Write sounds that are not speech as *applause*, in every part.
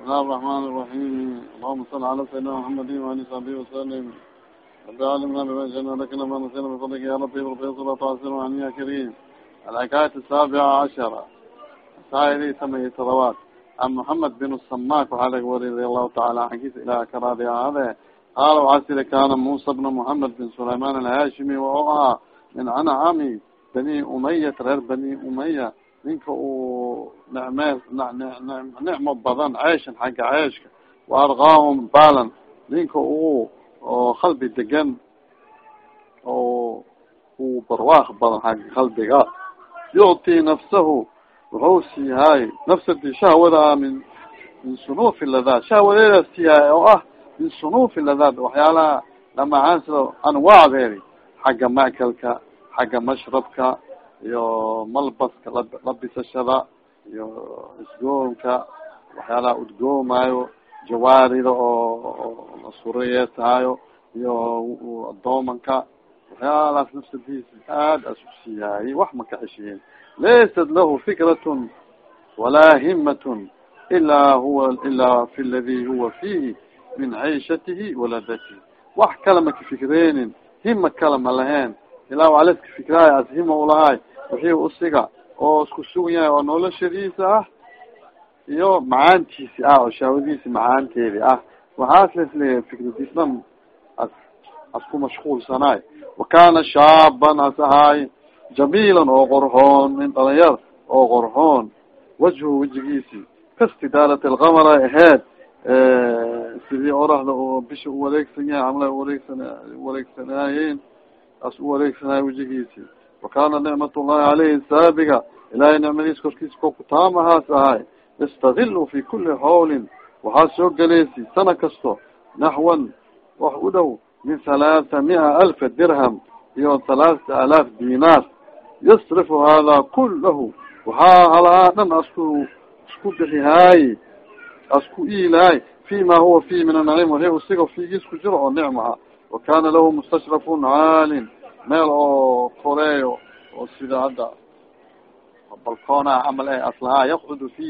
بسم الله الرحمن الرحيم اللهم صل على سيدنا محمد وعلى صحبه وسلم رب علمنا بما جئنا لكنا ما نسينا بفضلك يا ربي وربي صلاة وسلم عني يا كريم الحكاية السابعة عشرة سائري سمي صلوات عن محمد بن الصماك وحالك رضي الله تعالى حكيت إلى كرادي هذا قال وعسل كان موسى بن محمد بن سليمان الهاشمي وهو من أنعام بني أمية غير بني أمية ninka uu nacme nicmo badan ceeshan xagga ceeshka waargaahum balan ninka uu qalbi degan oo uu barwaaq badan xagga qalbiga. Yucti nafsahu wuxuu siihaay nafsadi shahwada min min sunuufi ladaad shahwadeedaas siihaay oo ah min sunuufi ladaad waxyaalaha lamacaan sida anwaacdeedi xagga makelka xagga mashrabka iyo malbaska labisashada iyo isgoonka waxyaalaha udgoomayo jawaarida oo lasureyeesaayo iyo adoomanka waxyaalahaas nafsadiisa aad as usiiyaayay wax ma ka ceshiyen laysat lahu fikratun walaa himatun ilaa huwa ilaa fi ladi huwa fihi min ciishatihi waladatihi wax kale ma kafikreenin hima kale ma laheen. Ilaa waa ka fikraayo as hima ulahaay wixii usiga oo isku sugan yahay oo noloshadiisa ah. Iyo macaantiisi ah oo shaawadiisi macaanteedi ah. Waxaas lasleeyahay fikradiis dhan as as ku mashquulsanaay wa kana shaaban as ahaay jamiilan oo qorxoon min dhalinyar oo qorxoon wajhu wejigiisi kastidaalat alkamara aheed sidii oraxda oo bisha uwareegsan yahay amla uwareegsan uwareegsanaayeen as uwareegsanaay wejigiisi wakana nicmat llahi caleyhi saabiga ilahay nicmadiis korkiisa ko kutaamahaas ahay yastadilu fi kuli hawlin waxaa soo geleysi sana kasto naxwan wax u dhow min halaatha mia alfa dirham iyo halaata alaaf dinaar yasrifu hada kulahu waxaa halahaa dhan asku isku bixihaayi asku iilahay fi ma huwa fi min anacim wahi usiga figiis ku jiro oo nicma ah wakana lahu mustashrafun caalin meel oo koreeyo oo sida hadda balcona camal e aslahaa yaqcudu fi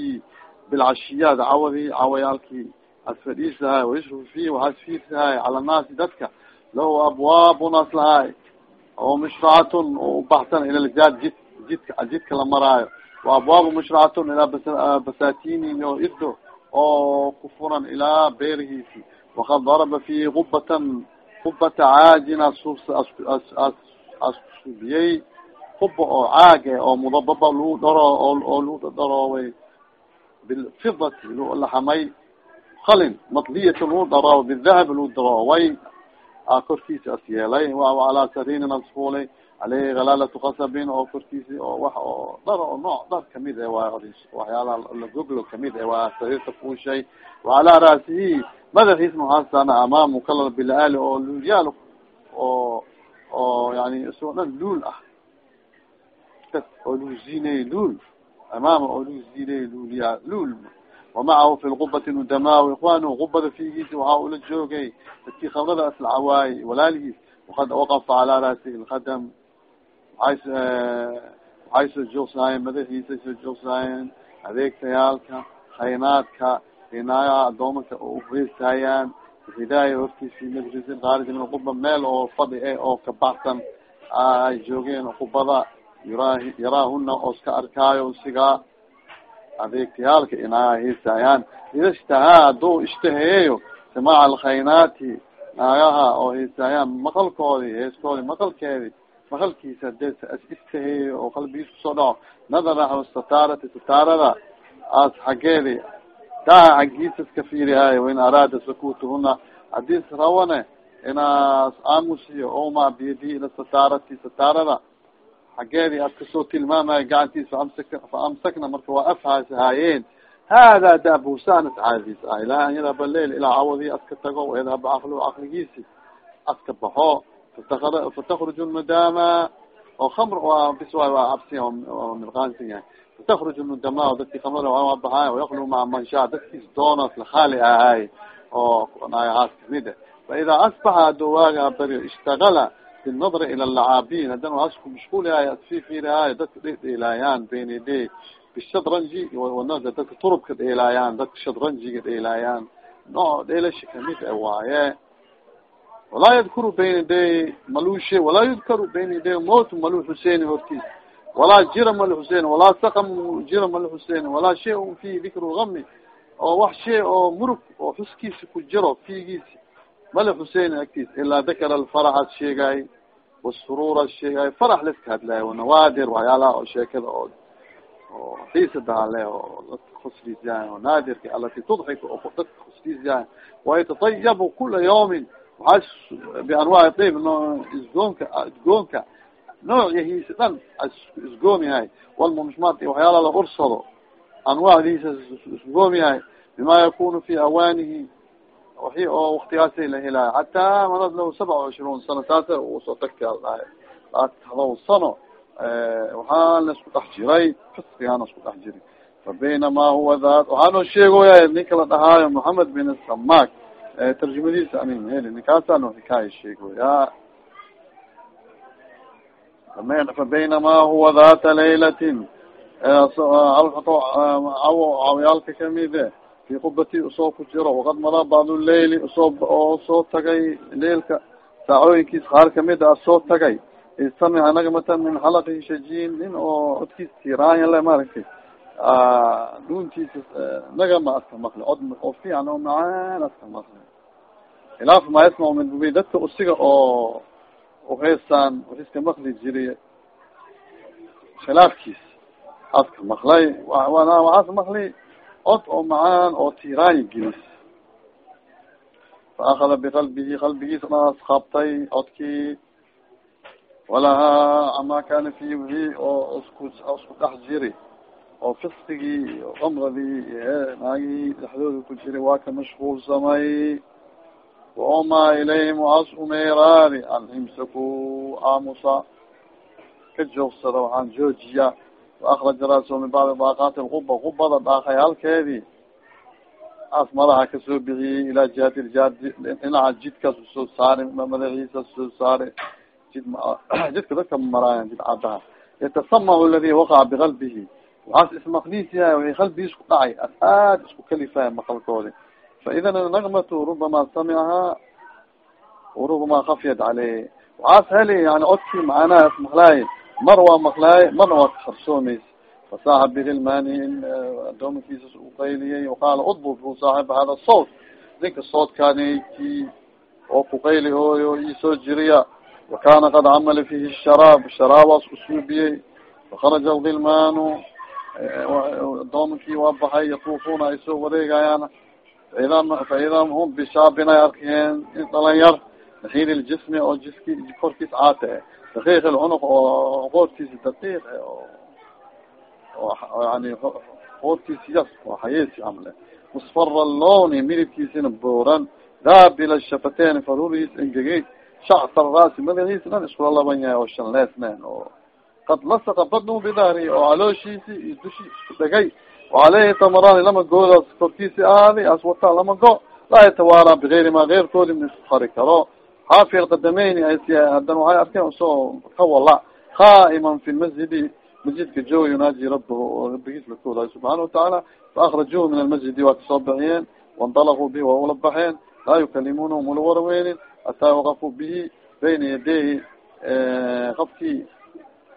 bilcashiyaat cawadi cawayaalkii asfadhiisahay wayashrufu fi waxaas fiirsahay cala naasi dadka lahu abwaabun aslahaay oo mushracatun oo ubaxsan ila ljaad jid jidka jidka la maraayo wa abwaabu mushracatun ilaa basatinin oo ido oo ku furan ilaa beerihiisi waqad daraba fi qubatan kubata caajina asubiyey kuba oo caage oo mudababa lagu dharo oo lagu dharooway bilfidati laxamay kalin matliyati lagu dharoow bidahab lagu darooway a korkiisa as yeelay. Alaa sarinin asfuulay aleyhi halaalatu kasabin oo korkiisi oo wax oo dhar oo nooc dhar ka mid e waay waxyaalaha lagoglo ka mid e waa sariirta fuushay waalaa raasihi madaxiisna waxaasana amaamu kala bilaali oo luulyaal oo oo yani isagoo dhan luul ah. Oo luu ziney luul amaama oo luu ziney luulya luul. Wamacahu fi lqubati nudamaa ikhwanu qubada figiisi waxaa ula joogay dadkii khamrada aslacawaay walaalihiis waqad waqafa calaa raasihi lkadam waxay soo joogsaayeen madaxiisa soo joogsaayeen adeegtayaalka khaynaadka inaayaha adoomanka oo uheestaayaan hidaaya hortiisi majlisin khaarij min quba meel oo fadhi e oo kabaxsan ay joogeen qubada yara yaraahuna oo iska arkaayo sigaa adeegtayaalka inaaya heestaayaan ida ishtahaa haduu ishtaheeyo simaaca alkhaynaati naagaha oo heestaayaan maqalkoodi heeskoodi maqalkeedi maqalkiisa dee istaheeyo oo qalbigiis ku soo dhaco nadara sataarati sataarada as xaggeedi daha xaggiisa iska fiirihaay wain araada sakuutuhuna hadis rawane inaas aamusiyo oma biyadihi ila sataarati sataarada xaggeedi ad ka soo tilmaamayo gacantiis faamsak faamsakna marka waa afhaas haayeen hada dabusanas caadis ah ilaa an yadhaba leil ilaa cawadi aska tago wayadhaba aklu akligiisi aska baxo fatakruju madama oo kamr bis oo milqaansan yahay fatakruju mudama dadki kamrada waa baxaay wayaklu maa mansha dadkiis doonos lakhaali ahaay oo naagahaas ka mid a faida asbaxa haduu waaga baryo ishtagala binadri ila lacaabin hadan waas ku mashquul yahay asfifirihaayo dadka dhedheelaayaan benide bishadranji dadka turubka dheelaayaan dadka shadranjiga dheelaayaan nooc dheelasha ka mid waaye walaa yadkuru bayna day malushe walaa yudkaru bayna day mot malu xusein hortiis walaa jira mal xusein walaa sakam jira mal xusein walaa shay fi dikru gami oo wax shay oo murug oo xuskiisa ku jiro fiigiisi mala xusein agtiis ilaa dakara alfarax sheegaay wasuruura sheegaay farax liska hadlaayo wanawaadir waxyaalaha oo sheekada oo oo xiisadaale oo dadka khusliis yahay oo naadirka alati tudxik oo dadka khusliis yahay wayatatayabu kula yawmin waxaa bianwaaci dayb no isgoonka isgoonka noocyahiisa dhan isgoom yahay walmumshmaat iyo waxyaala la ursado anwaacdiisa isgoom yahay bima yakunu fi awaanihi wixii oo waktigaasa la helaayo xataa manad lahu sabca cishruun sano saasa u soo tagta dhahay laatadow sano waxaan la isku dhex jiray fisqigaana isku dhex jiri fa huwa that waxaanoo sheegoya ninka la dhahaayo mohamed bin samak tarjumadiisa anin heli ninkaasaano xikaaya sheegoya fa baynama huwa dhata laylatin awyaalka kamide fi qubati u soo ku jiro waqad madaa bacdu leyli u soo oo soo tagay leilka saacooyinkiis qaar ka mid a soo tagay istamica nagmatan min xalaqi shajiin nin oo codkiis tiraanya le maaragtay dhuuntiisa nagama aska maqli cod oo fiican oo macaan aska maqli khilaaf ma yasmac min bubi dadka usiga oo uheesaan iska maqli jiriy khilaafkiis aska maqlay waxaas maqli cod oo macaan oo tiraanya gelis fa akada biqalbihi qalbigiis naas qabtay codkii walahaa ama kana fi wixii oo isku isku dhex jiri oo fisqigii iyo kamradii iyo naagihii dhexdooda ku jiray waa ka mashquulsamay waoma ilayhim waas umeeraari an imsaku aamusa ka joogsada waxaan joojiya. Waakraja raso min bacdi daaqaati lquba qubada dhaakay halkeedii. As madaxa ka soo bixiyey ilaa jihati ljaad dhinaca jidkaas u soo saari madaxiisa soo saari. Jid *clears throat* jidka dadka maraayan jid cadaha yatasamahu aladi waqaca biqalbihi waxaas ismaqliis yahay waxay qalbigiis ku dhacay aad isku kalifaya maqalkoodi faidan nagmatu rubama samicahaa warubama kafyad caleyh waxaas heli yani codkii macanaha ismaqlaay mar waa maqlaay marna waa kaharsoomaysa fasaaxa bigilmani adoomakiisa uqayliyay waqaala udbub hu saaxiba hada sawt ninka soodkaanki oo kuqayli hooyo isoo jiriya wakana qad camala fihi sharaab sharaabaas usuubiyey fakaraja algilmanu adoomankii waa baxay yatuufuna ay soo wareegayaan. Faida faida hum bishaabin ay arkeen in dhalinyar naxiil ljismi oo jiski korkiis caate daqiiq lcunuq oo qoortiisa daqiiq oo yani qoortiisa yas oo hayeesi amle. Musfara loni midibkiisina booran. Daabil shafateen faruriis engegey shactar raasi madaxiisa dhan iskula yahay oo shanleesneen oo qad lasaqa badnu bidahri oo calooshiisi iyo dushi isku dhegay waaleyhi tamarani lama goodaas korkiisi aaday as wataa lama go laa yatawaara bigayri ma keyrkoodi ma isku qari karo xaafi alqadamayni as hadan waxay arkeen u soo kawala qaa'iman fi lmasjidi masjidka jooga yunaaji rabahu oo rabigiis la koolaayo subxaana watacaala faakrajuhu min almasjidi waa ka soo baxiyeen waindalaquu bihi waa ula baxeen laa yukalimunahum ula waraweynin hataa waqafuu bihi bayna yadeyi qafkii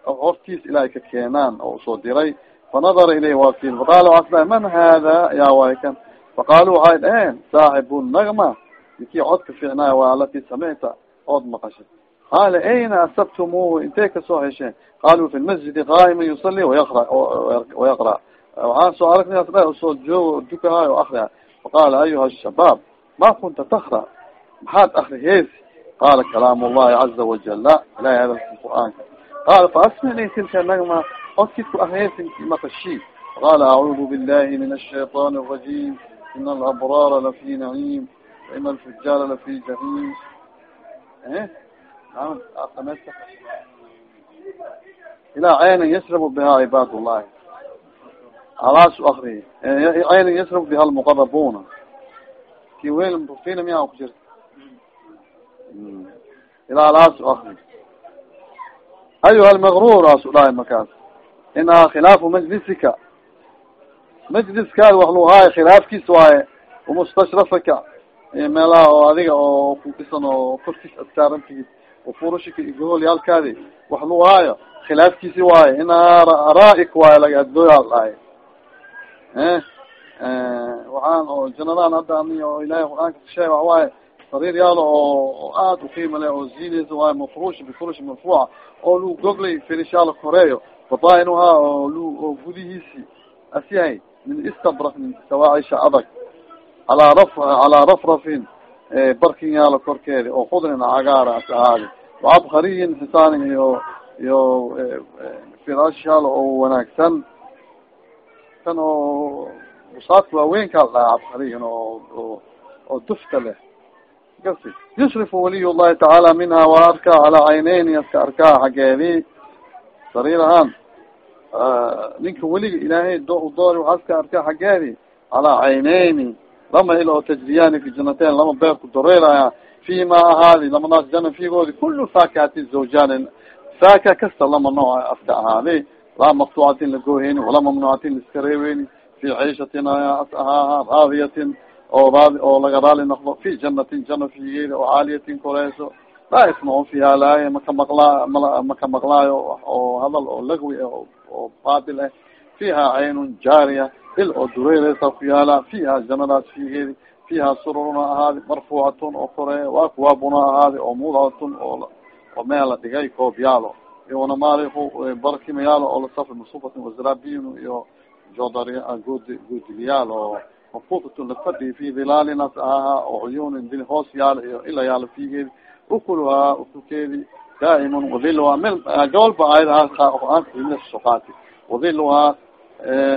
hortiis ilaahay ka keenaan oo u soo diray fanadara ilayh waa fiil faqaala waxaa sda man hada yaa waay kan faqaalu waxay dhaheen saaxibu nagma nikii codka fiicnaay waa alati samicta ood maqashay qaala ayna asabtumuhu intay ka soo hesheen qaaluu fi lmasjidi qaa'ima yusali wayaqra wayaqra waxaan soo aragnay sda u soo joogo dukahaay o akriha faqaala ayuha shabaab ma kunta takra maxaad akriheesi qaala kalaam llahi caza wajala ilahay hadalki qur'aanka qaala faasmicni tilka nagma codkid ku akriheesi maqashii qala acuudu billahi min ashayطan الrajim in alabraara lafi naciim wain alfujaara lafi jahim ilaa caynin yasrabu biha cibaad llahi alaas akri caynin yasrabu biha lmuqarabuna ki wel fina miyaa ku jirta ilaa alaas akri ayuha lmagrur asu dhahay markaas inaha khilaafu majlisika majliskaada wax lagu haayo khilaafkiis waaye wamustashrafaka meelaha oo adiga oo kudhisan oo korkiis adkaarantiis wafurashika iyo goholyaalkaadi wax lagu haayo khilaafkiisi waaye inaa raaik waayo laga adooya dhahay waxaan oo janadaan hadda ani oo ilahay qur'aanka kasheeg wax waaye sariir yaalo oo aad uqiima le oo zinaysa waayo mafrush bifrush marfuuca oo lu goglay firishaala koreeyo badaa'inuhaa oo lu oo gudihiisi as yahay min istabrak min sawaacisha adag alaa raf calaa rafrafin barkin yaalo korkeedi oo khudrin cagaara as ahaadi waabkariyin xisaanin iyo iyo firashaal oo wanaagsan kan oo busaadka waaweynkaa dhaha abkariyin oo oo dufka leh kasi yusrifu waliy llahi tacaala minha waa arkaa calaa cayneyni aska arkaa xaggeedi sariir ahaan ninka weliga ilaahay do doori waxaa aska arkaa xaggeedi calaa cayneyni lama il oo tajriyaani fi janateyn lama beerku dareeraya. Fi ma ahaadi lamadaas jana figoodi kulu faakihati zawjaan faaka kasta lama nooc aska ahaadi. Laa maqtuucatin lagooheyni walaa mamnuucatin laiska reebeyni fi ciishatin as ahaaha raadiyatin oo raadi oo laga raali noqdo fi janatin jana figeedi oo caaliyatin koreyso. Laa ismaun fiha laaya maka maqlaa maka maqlaayo oo hadal oo lagwi ah oo baatil ah. Fiha caynun jaariya il oo dureereysa ku yaalla fiha janadaas figeedi fiha sururuna ahaadi marfuucatun oo kore waa kuwaabuna ahaadi oo mudatun oo oo meel la dhigay koob yaalo. Iyona maaliku barkima yaalo oo lasafi masufatin wazrabin iyo jodar good goodiliyaal oo mafufatun lafadhi fi dhilaalin as ahaha oo cuyunin dil hoos yaalo iyo ila yaalo figeedi ukuluhaa ukulkeedi daa'imun wadiluhaa mil gobolba aayadaha qur'aanka soqaati wadiluhaa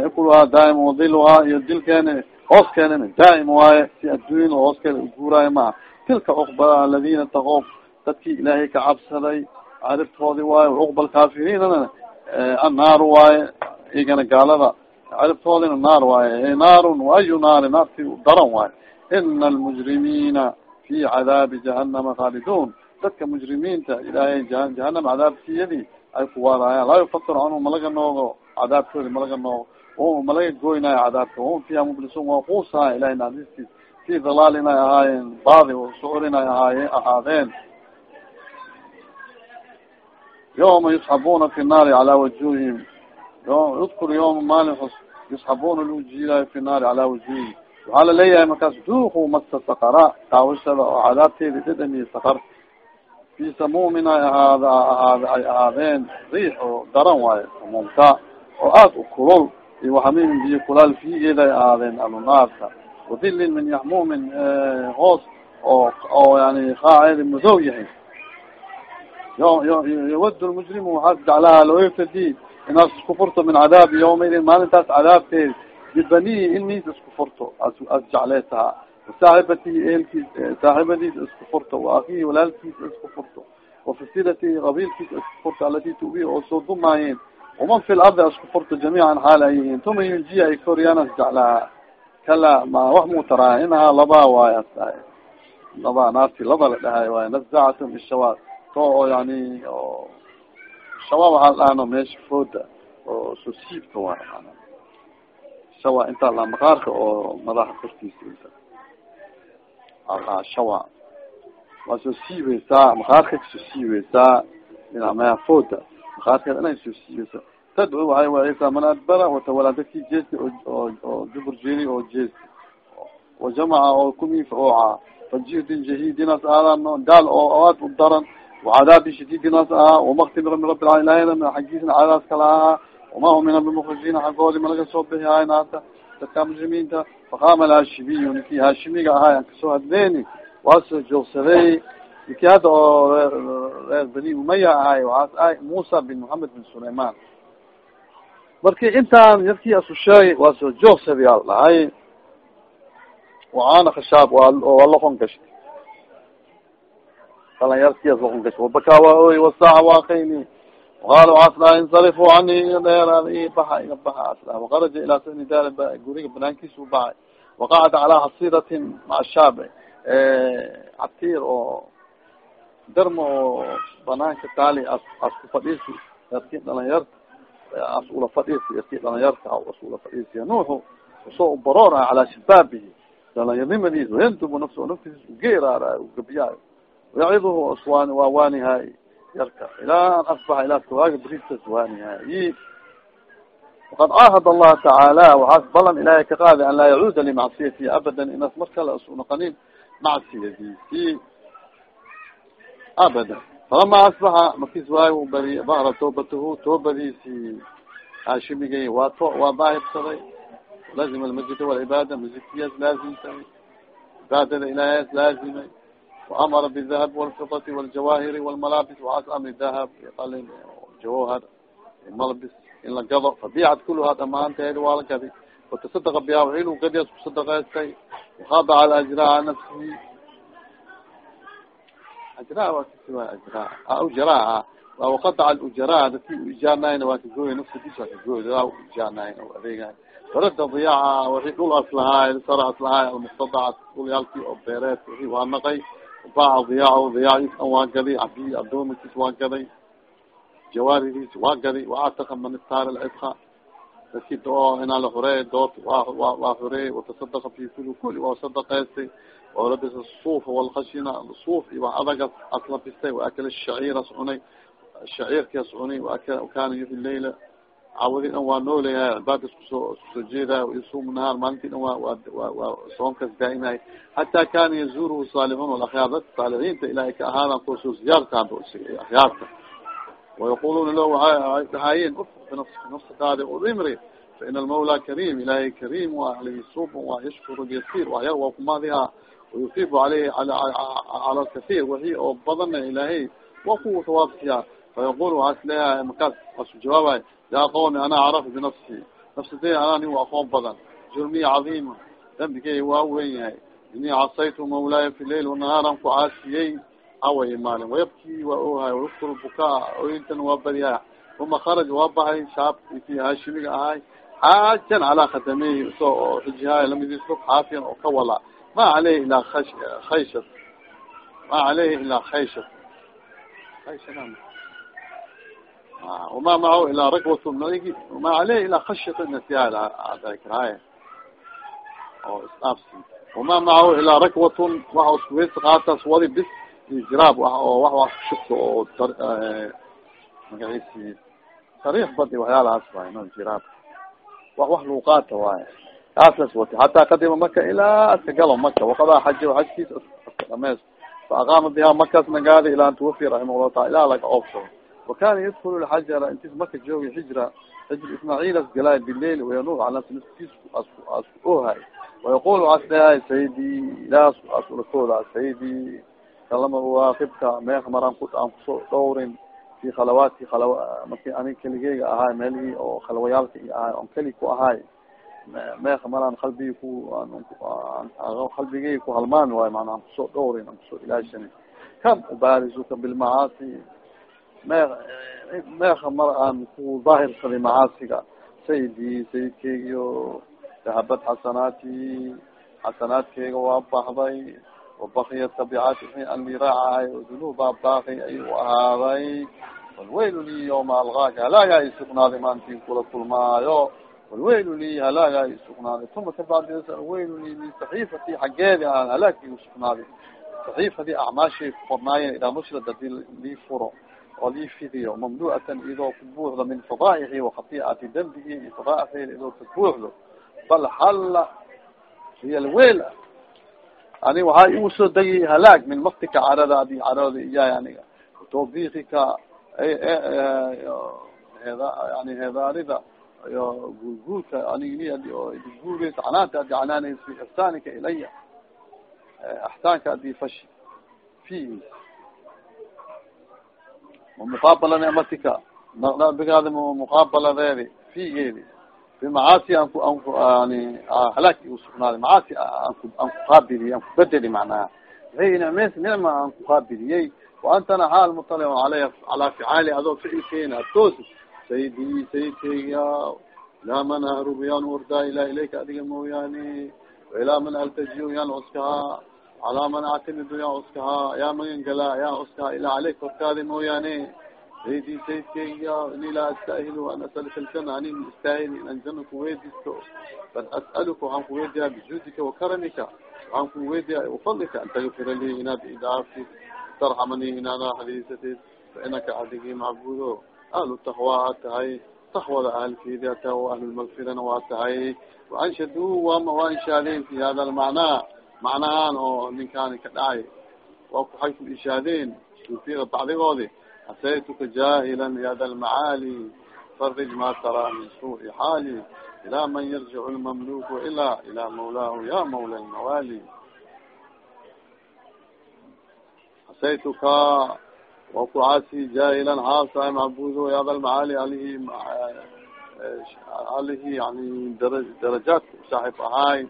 ukuluhaa daa'imun wadiluhaa iyo dilkeena hooskeena daa'im waaye si adduunya hooskeeda uguuraayo maha tilka cuqba aladina taqob dadkii ilaahay ka cabsaday caribtoodi waaye cuqba alkaafiriinana annaaru waaye igana gaalada caribtoodina naar waaye naarun waayu naari naarti daran waaye ina almujrimiina fi cadaabi jahanama khaalidun dadka mujrimiinta ilaahay jahanam cadaabtiyadii ay kuwaaraayaan laa yufakir canhu malaga noogo cadaabtoodi malaga noogo malaga goynaayo cadaabka wahum fiha mublisun waa kuusaha ilahay naadistiis fi dalaalin ay ahaayeen baadi sucurin ay ahaaye ahaadeen yawma yusxabuna fi nnaari calaa wajuhihim udkur yawma maalin xus yusxabuna lagu jiilaayo fi naari calaa wajuhihim waxaa la leeyahay markaas duuku masa sakara daawashada oo cadaabteedi dhedhamiye sakar fi samuumin ay ahaad ahaad ay ahaadeen riix oo daran waayo samuumka oo aad u kulol iyo waxamimin biyo kulaal fiigeeda ay ahaadeen alunaarka wadilin min yaxmuumin hoos oo oo yani qaaceedi madow yahay yawad lmujrimu waxaas jeclaha loo yaftadi inaas isku furto min cadaabi yawmaidin maalintaas cadaabteedi bibanihi ilmihiisa isku furto as as jecleysaha wasaaxibatihi ehelkiis saaxibadiisa isku furto waakihi walaalkiisa isku furto wafasilatihi qabiilkiisa isku furto alati tubi oo soo dumaayeen waman fi lardi isku furto jamiican xaal ay yihiin tuma yunjiya ay koriyaan as kala ma wax muu taraa inahaa labaa waay as labaa naarti laba la dhahay waay nazacatun bishawa to oo yani o shawa waxaa dhahno meesha fooda oo soo siibka waay mana shawa intaa la maqaarka oo madaxa kortiisa inta. Aa shawa. Waa soo siibeysaa maqaarka ka soo siibeysaa dhinac meha fooda. Maqaarkeeda inay soo siibeysa tadcu waxay waceysaa man adbara watawalaa dadkii jeesti oo dubur jeeri oo jeesti. Wajamaca oo kumiif ooca fajidin jahidinaas aadaan gaal oo aad u daran wacadaabi shadiidinaas ahaa wamakti min rabi ilahina xaggiisna cadaas kala ahaa wama hum mina bimukrijiina xaggoodi malaga soo bixi haay naarta dadka muslimiinta faqaama alhaashimiyu ninkii haashimiga ahaay aan ka soo hadleeni waa joogsaday ninkii hadda oo reer bani umaya ahay waxaas ahay muusa bin mohamed bin sulayman marki intaan yarkii asu sheegay waa dhahay waana khashaab waa loqon gashay dhalinyartias waa oy wasaaca waa kayni waqaala waxaas dhaha insarifu cani baxa iga baxa as dhaha waqaraja ilaa sani daari guriga banaankiisa u baxay waqacada calaa xasiratin maca catiir oo darma oo banaanka taali as as ku fadhiisi yarki dhalinyarta as ula fadhiisi yarki dhalinyarta as ula fadhiisiya nuuxu u soo ubaroora calaa shibaabihi dalanyanimadiis wayantubu nafsa naftiis ugeeraaraay ugabiyaay wayaciduhu aswaan waa waanihaay yarka ilaa an asbaxa ilaa kawaaga beriiskas waanihaay waqad caahad allaha tacaala waxaas balan ilaahay ka qaadi an laa yacuuda limacsiyatihi abadan inas mar kale asu naqanin macsiyadiisi abadan falama asbaxa markis waayo bari bahra toobatahu toobadiisi haashimigay waa to waa daahirsaday lazima almasjid walcibaada masjidkiyaas laazimtay cibaadada ilaahyaas laazimay waamara bidahab walfidati waljawahiri walmalabis waxaas amri dahab qalin jawhar malbis in la gado fabicat kuluhaa dhamaanteedi waa la gadi watasadaqa biha waxilu gadias kusadaqaystay wakhaadaca alajraa nafsihi ajraa waa kasiwa ajraa ujraa waa wakadaca alujraa dadki u ijaarnayn waa kagooy nafsadiis waa kagooy dadaa u ijaarnayn o adeegahay warada diyaaca wixii dhul aslahaay sara aslahaay almuktadacat dhulyaalkii oo beereed wixii waa naqay baaca diyaac diyaaciis an waa gaday cabdi adoomikiis waa gaday jawaaridiis waa gadi waataka man istaar lcidka dadki oo inaa la xureey dood waa xureey watasadaqa fi kuli kuli waa sadaqaystay walabisa suufa walkhashina suuf iyo adaga aslabistay waakala shaciiras cunay shaciirkaas cunay kana yuxi leyla cawadi dhan waa nooleyahay cibaadkas ku soo ku soo jeedaay yasuum nahaar maalintii dhan waa waa soonkas daa'imahay hataa kana yazuruhu saalixuun walakhyaar dadka saalixiinta ilahay ka ahaadan kuwa soo ziyaartaan akhyaarta وayquluna la waay dhahaayen nafsadaadi udimri faina almawla karim ilahay karim wa alayhi subn wa yashkuru yasir waxyar waa kumadiha wayufibu aleyhi cala kathir wixii oo badana ilahay waa ku tawaabsiya fayaqul waxaas leeyahay markaas asu jawaabay ya qawmi ana acrafu binafsi nafsadey anaa nin aqoon badan jurmiya cadiima dambigey waa weyn yahay inii casaytu mawlaaya fi lail wanahaaran ku caasiyey away maalin wayabki waa ohay wayuktur bukaa oyintan waa badiyaa uma kharaj waa bahay shaabki haashimiga ahay xaajan calaa khadamehi so xijihaay lamidislo xaafiyan oo ka wala ma caleyhi ilaa ash khayshat ma caleyhi ilaa khayshat ma caleyhi ilaa khashyat nasiyahay oo isdhaafsi wama macahu ilaa rakwatun waxa iskuweys qaataas wadi bis jiraab oo wax wax shubka oo magaciisi sariix badi waxyaalahaas waay no jiraab wax wax luuqaata waaye kaaslas wati hataa kadima maka ilaa aska galo maka wakadaa xaji xajkiis dhameys fa aqaama biha makas nagaadi ilaa an tuwafi raximah llahu taala ilaa laga oofsado wakana yadkulu lxajara intis maka joogi xijra xijr ismaaciilas galaay bileil wayanuur ala naftiis asku asku ohay wayaqul as dhahay sayidi ilaas asulakooda sayidi kalama uwaakibka meek maran ku aan ku soo dhowrin fi khalawaati khalaw marki anig keligeyga ahaay meelihii oo khalawayaalka i ahaay on keli ku ahaay meek maraan qalbigi ku qalbigeyga ku halmaami waayo mana aan ku soo dhowrin aan ku soo ilaashani kam ubaarisuka bilmacaasi mee meeka mar aan ku daahirsaday macaasiga. Sayidi sayidkeygiyo dahabad xasanaati xasanaadkeyga waa baxday wabakiya tabicaat an liraacahay dunuubaa baaqi ayuu ahaaday. Walwaylu li yoma algaaka halaagaa i sugnaaday maantiin kula kulmaayo. Walwaylu li halaagaa i sugnaaday tuma kabacdi alwaylu li min saxiifati xaggeedi aan halaagii usugnaaday saxiifadii acmaashay ku nushrad haddii lii furo oo lii fidiyo ku buuxdo min fadaaixi wakatiicati dembigi iyo fadaaixeeda idoo ka buuxdo bal halla hiy alweyl ani waxaa igu soo degi halaag min maktika caradaadi carada iyaay aniga tawbikika yani heedaarida iyo guurguurka anig canaanta adi canaanaysa fi ixsaanika ilaya axsaanka adi fashi fi muqaabala nicmatika bigaadi muqaabaladeedi figeedi bimacaasi aan ku an ku yani halaag usugnaaday macaasi aanku aan kuqaabiliyey aan kubedeli macnaha hay nicmeys nicma aan kuqaabiliyey waantana xaal muطalic aleyha calaa ficaali adoo ficilkeena atoosi sayidi sayidkeyga ilaa man ahrubu yaan urdaa ilaa ilayka adiga mooyaane wailaa man altajiyo yaan cuskahaa calaa man actimidu yaan cuskahaa yaa magan galaa yaan cuskahaa ilaa aleyka korkaadi mooyaane saydi saydkayga ini laa astaahilu an asalka ljana anin istaahil inan jana kuweydisto bal as'aluka waxaan kuweydiya bijudika wakaramika waxaan kuweydiya wafadlika an tagfira li inaad idaaftid tarxamani inaad hadiisatid fainaka adigi macbudo ahlu taqwa aad tahay taqwada ahalkeedi a tahay o ahlulmagfirana waa tahay waanshadu wama waa inshaadeen fi hada lmacnaa macnahaan oo ninkaani ka dhacay. Waa kuxay ku ishaadeen suufiyada bacdigoodi. Asaytuka jahilan hada lmacaali farij ma taraa min suui xaali. Ila man yarjic lmamluku ila ila mawlaahu ya mawla lmawaali asaytuka wa ku caasi jahilan haasa macbudo hada lmacaali alihi alihi yani dara darajaadka saaxib ahaay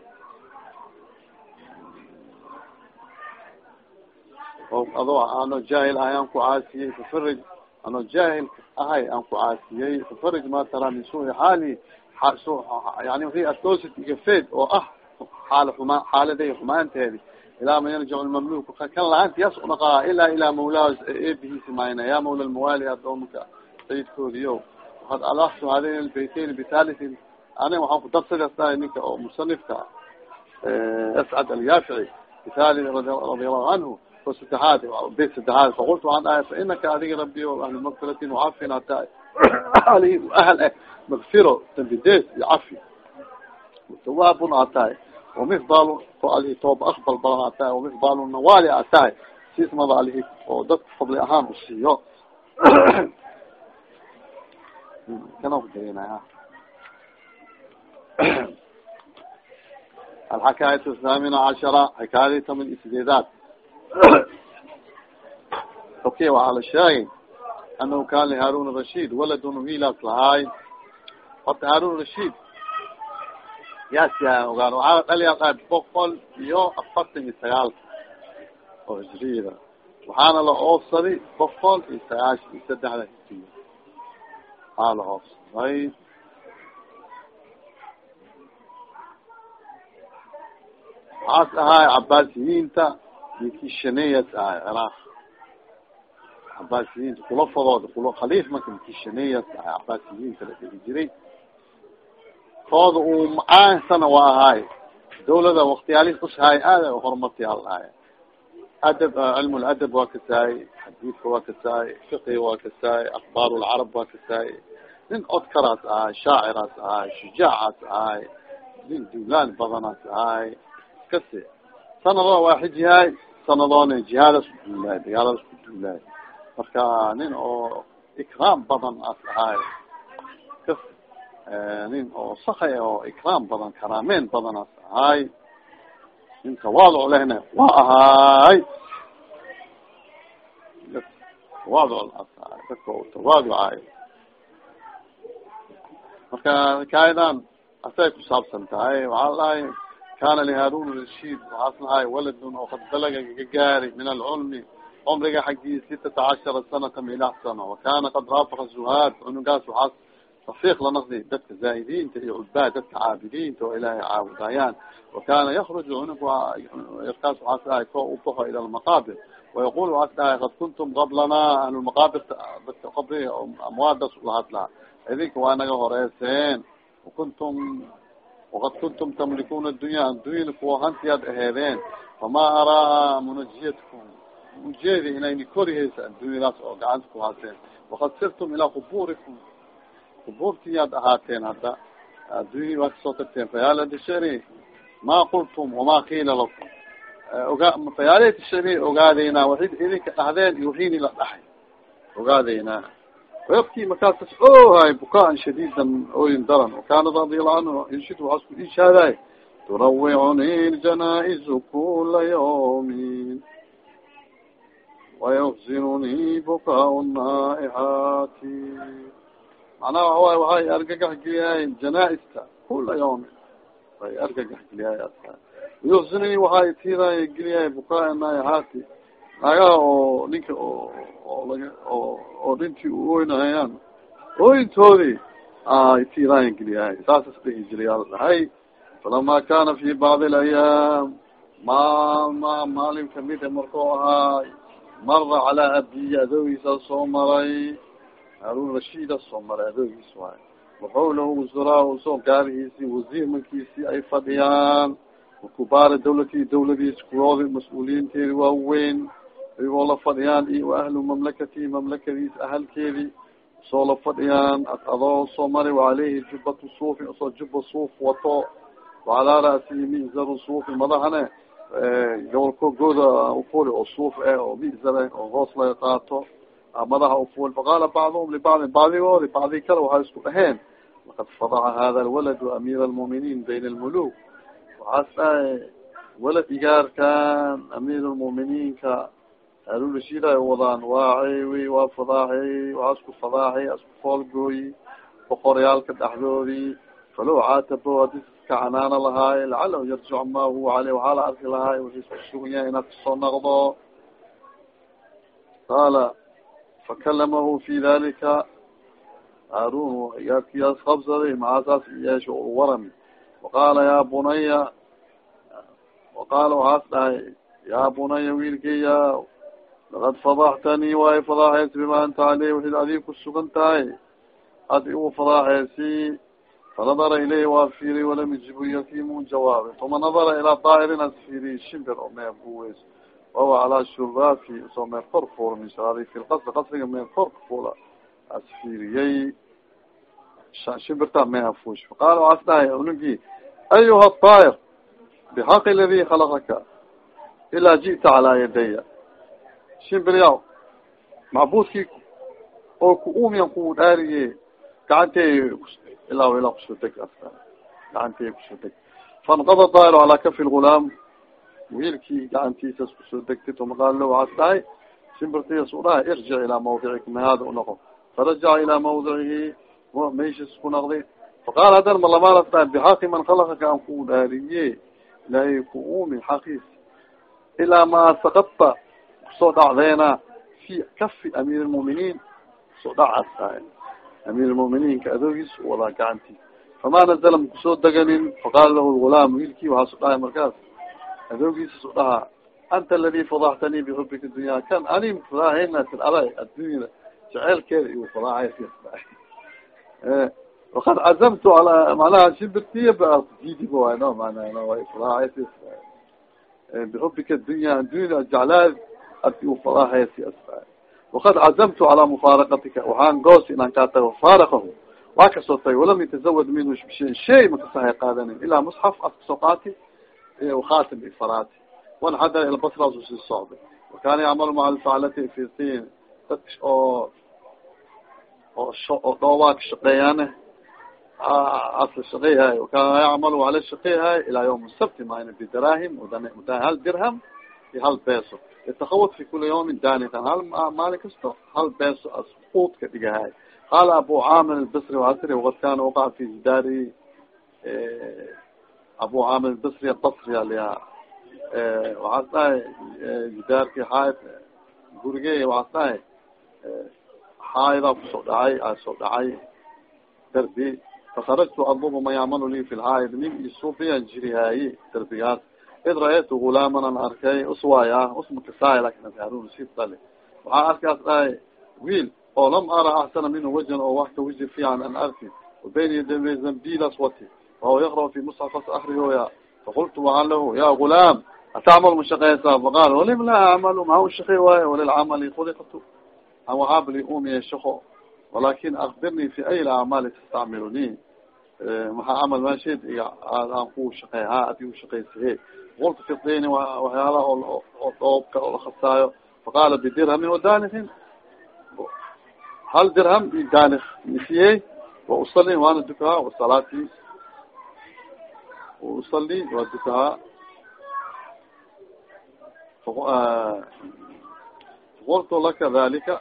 adoo ano jahil ahay aan ku caasiyey fafarij ano jahil ahay aan ku caasiyey fafarij ma tara min sui xaali yani wi atoosid igafeed oo ah xaal xuma xaaladay xumaanteedi. Ilaa man yarjic lmamluk kan la'aanta yaas unaqaa ilaa ilaa mawlaa eebihiisi mayna ya mawla lmawaali adoomka sayidkoodiyo wakad alaftu hadayn lbaytayn bitalitin ani waxaan ku darsadastaa ninka oo musanifka ascad alyaafici bitali radi allahu canhu o sadexaad beyt sadexaad faqultu waxaan dhahay fainaka adiga rabi o ahlu magfiratin wacafin hataa ali ahal eh magfiro dambidees iyo cafi tawaabun aad tahay wamifdal ko alihi tooba akbal badan aad tahay wamifdal nawaali aad tahay siismada alihi oo dadka fadli ahaan usiiyo kana kudarinaya alxakaayat athamina cashara xikaayadii taman sideedaad *coughs* oky waxaa la sheegay anahu kan liharun rashid waladun wiilaas lahaay horta harun rashid. Yaas yaa ogaan waxaa dhaliyaa boqol iyo afartan iyo sagaal oo hijriyada waxaana la oofsaday boqol iyo sagaashan iyo saddexda hijriya waxaa la oofsaday waxaas ahaay cabaasiyiinta ninkii shaneyas ahay ciraaq cabaasiyiinta kula khaliif marka ninkii shaneyas ahay cabaasiyiinta la dhigi jiray tooda uu macaansana waa ahaay dawlada waktiyaalihi ushaay aada horumarti alahay adab cilm ladab waa kasaay xadiidka waa kasaay fiqiga waa kasaay akbaar lcarab waa kasaay nin odkaraas ahay shaaciraas ahay shujaacaas ahay nin dulaan badanaas ahay kasi sanadoo waa xijihaay sanadoona jihaadas ku duulaay dagaaladas ku duulaay marka nin oo ikraam badan as ahaay kas nin oo sakay oo ikraam badan karaameyn badan as ahaay nin tawaaduc lehna waa ahaay tawaaduc as ahaay dadka marka kaidan asay kusaabsan tahay waxaa lahay kana liharun rashid waxaas lahay waladun oo kad balaga ka gaari min alculmi cumriga xaggii sitata cashara sanata milah sano wakana qad raafaka zuhaad cunugaas waxaas rafiiq lanaqdi dadka zaahidiinta iyo cudbaad dadka caabidiinta oo ilaahay caabudayaan wakana yakruju cunug kaas waxaas dhahay ko ubaxo ila lmaqaabir wayaqul waxaas dhahay kad kuntum qablana ahlulmaqaabirta dadka qabri amwaadas lahadlaha idinka waa naga horeyseen wakuntum wakad kuntum tamlikuna dunya addunyana kuwa hantiyaad aheedeen fama araa munajiyatkum ujeedi inayni korihaysa addunyadaas oo gacanta ku haaseen wakad sirtum ilaa kuburikum kubuurtiyaad ahaateen hadda addunya waa ka soo tagteen fayaalati shari ma qultum wama kiila lakum oga fayaalati shari ogaadeynaa waxid idinka dhahdeen iyo wixiini la dhahay ogaadeynaa wayabki markaasas ohay bukaan shadiidan oyin daran wakana radiallahu canhu inshid waxaas ku ishaaday turawicuni ljanaizu kula yawmin wayuxzinuni bukaa naaixaati macnaha waxa waay waxay argagax geliyahay janaaista kula yawmin way argagax geliyahay wayuxzinuni waxay tiiday geliyahay bukaa naaixaati naagaha oo ninka oo dhintii u oynahayaan ooyintoodii ay tiiraayan geliyahay saasas dhihi jiray ala dhahay falama kana fi bacdi alayaam. Ma ma maalin kamida markuu ahaay mara calaa abiyi adogiisa soo maray. Haarun rashida soo maray adoogiis waay waxawlahu wasuraa soo gaarihiisi wasiirmankiisi ay fadhiyaan. Wakubaara dawlati dawladiis kuwoodi mas'uuliyiinteedi waaweyn ayagoo la fadhiyaan iyo ahlu mamlakati mamlakadiis ahalkeedi. Soo la fadhiyaan adoo soo mari waaleyhi jubatu suufi soo juba suuf wato. Wacalaa ra'sihi mizaru suufi madahane gobolko gooda ufuli oo suuf eh oo mizare oo hoos laga qaato. Madaha ufuli faqaala bacduhum libacdin bacdigoodi bacdi kale waxay isku dhaheen laqad fadaca hada lwaladu amiir almu'miniin bayna almuluk waxaas dhahay walad igaarkan amiir lmu'miniinka alulashida ay wadaan waa ceewi waa fadaaxi waa isku fadaaxi isku foolgooyi boqoryaalka dhexdoodii falow caatabo haddii iska canaana lahaaye lacalahu yarjic ma huwa aley waxaa la arki lahaay wixii isku sugan yahay inaad ka soo naqdo qaala fakalamahu fi dalika haarun yaadkiyaas qabsaday maxaasaas yeesho warami waqaala ya bunaya waqaala waxaas dhahay ya bunaya wiilkaya lakad fadaxtanii waay fadaaxeysi bima anta aleyh waxid adig kusugan tahay ad igu fadaaxeysi fanadara ilayhi waa fiiriy walam yujib yakimu jawaabi uma nadara ilaa daa'irin as fiiriy shimbir oo meer buweys wawa calaa shurafi soo meer kor fuula min fi lqasri qasriga meer kor fuula as fiiriyey shimbirta meha fuush faqaala waas dhahay unigi ayuha طaayir bxaqi ladi khalaqaka ilaa ji'ta calaa yadaya shimbiryaw macbuudkii oo ku uumiyan ku dhaariye gacantey ilaa ilaa ku soo deg gacantey ku soo deg. Fanqada daahir calaa kafi lgulaam wiilkii gacantiisas ku soo degtay uma qaal lo waxaas dhahay shimbirtias u dhahay irjic ilaa mawdicika mahaada unoqo farajaca ilaa mawdicihi meeshis ku naqday faqaala hadan malamaas dhahay bixaqi man khalaqaka aan ku dhaariye ilaahay ku uumi xaqiis. Ilaa maa sakadta ku soo dhacdeena fi kafi amiir lmuminiin ku soo dhacaas amiir lmuminiinka adoogiis wadaa gacanti famaa nazala makusoo deganin faqaala lahu lgulaam wiilkii waxaa su dhahay markaas. Adoogiisa su dhahaa anta aladi fadaxtanii bixubika dunya kan ani fadaahaynaatin ada addunyada jeceelkeeda igu fadaahay wakad cazamtu ala manaha shimbirtiya didiba waay no mana way fadaahay bixubika dunya addunyada jeclaad adi u fadaahay wakad cazamtu calaa mufaaraqatika waxaan goos inaan kaa tago faaraqahu waa ka soo tagay walam yatazawad minhu shay makasahay qaadanin ilaa musxaf ad ka soo qaati khatim ifaraati wanxadar ila basra su sii socday wakana yacmalu maca alfaclati fitin dadk oo oo oo dhoobaa ka shaqeeyaane asla shaqeyhay wakana yacmalu ala shaqeyhay ilaa yawm sabti mayna bidarahim hal dirham iyo hal beso yatakawad fi kuli yawmin danikan hal maalin kasto hal beso as quud ka dhigahay qaala abu camir albasri waxaa tiri waqad kana waqaca fi jidaari abu camir albasri albasri aliha waxaas dhahay jidaarki xaaid gurigey waxaas dhahay xaaida ku soo dhacay a soo dhacay darbi fakarajtu adlubu man yacmalu li fi lxaaid nin isubiyan jirihaayi darbigaas id ra'aytu gulaaman an arkay uswaaya usmakasaay laakiin harun si dali waxaa arkaas dhahay wiil oo lam ara axsana minhu wajan oo wax ka waji fiican an arki. Wabayn yada zambilas wati wahuwa yaqra fi musxafas akriyooya faqultu waxaan lahu ya gulaam atacmal mashaqeysaa faqaal walim laa acmalu maha ushaqey waayo walilcamali kuliqatu an waxaabli umiya shaqo walakin akbirnii fi ay acmaali tastacmiluni maxaa camal maasheed aan ku shaqey ha adi ushaqeysahe qultu fi dini waxyaala oo dhoobka oo lakasaayo faqaala bidirhamin wadanikin hal dirham i danik misiyey wa usali waana dukahaa wasalaati usali waa dukahaa qultu laka dalika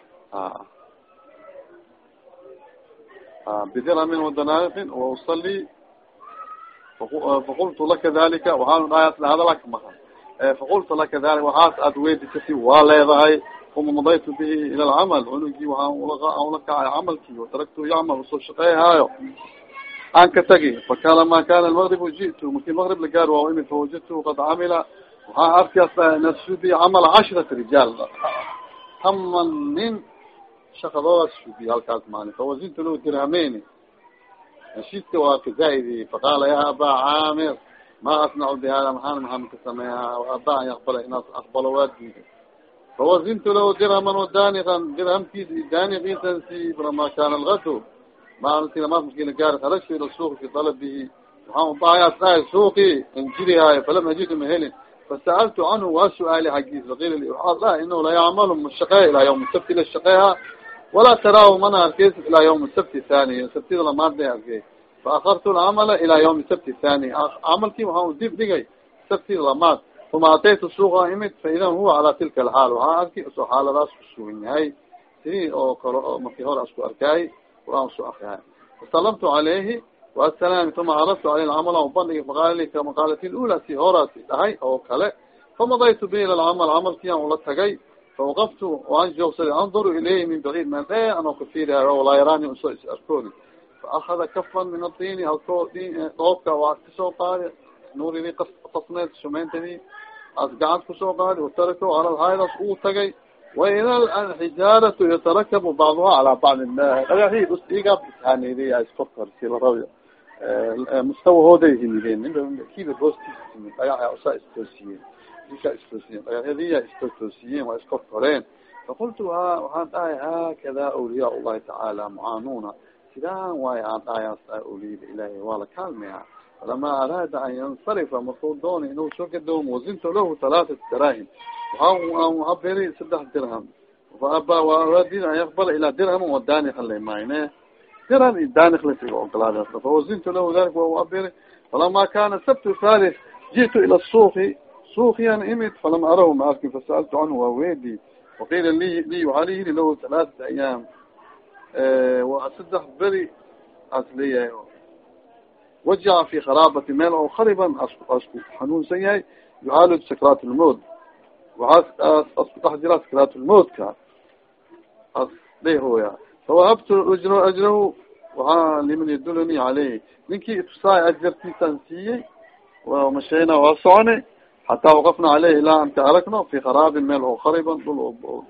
bidirhamin wadanakin wa usali faqultu laka dalika waxaanu dhahay hadalaka maa faqultu laka dalik waxaas aad weydisati waa leedahay uma madaytu bihi ila alcamal cunugii waxaan ula kacay camalkii wataraktu yacmal u soo shaqeeyhaayo aan ka tagi fakana ma kana lmaqrib ji'tu markii maqrib la gaar waa imi fawajadtu qad camila waxaa arkaas nasubi camal cashrata rijaal taman nin shakadoodaas shubiy halkaas maalin fawazintu lahu dirhameyni heshiiska waa kazaaidi faqaala ya aba caamir ma asnacu bihada maxaan maxamed ka sameeyaa aba an yaqbala inaas aqbalo waa diiday fawazintu lahu dirhaman wadanikan dirhamkiis danikiisan si lama kana algado maalinti lamaas maskila gaari kharajtu ila suuqi fi talabihi waxaan ubahayaa dhahay suuqi injirihaayo falam ajidu mahelin fasa'altu canhu waa su'aali xaggiis faqila li waxaa dhahay inahu la yacmalu mashaqeya ilaa yawm sabti la shaqeeha walaa taraahu mana arkeys ilaa yawm sabti thani sabtida lamaad bay arkey faakartu lcamala ilaa yawmi sabti thani camalkii waxaan dib dhigay sabtida lamaad uma ataytu suuqa imid faidan huwa calaa tilka alxaal waxaa arki soo xaaladaas kusugan yahay sidii oo kale oo markii hore asku arkaay qur'aan su akrihay fasalamtu calayhi waasalaami uma caradtu caleyh lcamala ubandhigi faqaala li kama qaalat ilula si horaasi dhahay oo kale famadaytu bi ila lcamal camalkiian ula tagay fawaqaftu waan joogsaday anduru ilayhi min baciid man e anoo kafiirihayo walaa yaraani u soo is arkooni faakada kafan min adini halkoo dhoobka waa ka soo qaadi nuurini qasneed shumeyntadii as gacant ku soo qaadi watarako cala lhaydas uu tagay waida alxijaaratu yatarakabu bacduha calaa bacdi dhagaxii usiga bishaaneyday iskorkorsi larabi mustawahooday himideen kiba hoostiisa himid dhagaxa usaa istoosiyeen ika istoosiyeen dhagaxyadiya istotoosiyeen waa iskorkoreen faqultu ha waxaan dhahay haakada awliyaa llahi tacaala mucaanuuna sidaan waay aan dhahayaas dhahay awliyada ilaahay waa la kaalmeya falama araada an yansarifa markuu doonay inuu soo gadoomo wazintu lahu talaatat daraahim waaa saddex dirham. Faaba an yaqbala ilaa dirham wadaanika lemayne dirham i danik lasiga ogolaada fawazintu lahu dalik wa aberi falama kana sabtu thalith ji'tu ila suuqi suuqiyan imid falam arahu ma arkin fasaltu canhu waa weedi waqiila li li waxaa liyihi lahu talaatat ayaam waa saddex beri as leeyahay wajaca fi kharaabati meel oo khariban asku asku xanuunsan yahay yucaalij sakraat lmowt waxaas asku dhex jira sakraat lmowtka as dhehooya fawahabtu ujro ajrahu waxaa liman yadulani caleyh ninkii itusaay ajarkiisaan siiyey mashayna waa socone xataa waqafna caleyh ilaa anta aragno fi kharaabin meel oo khariban dhul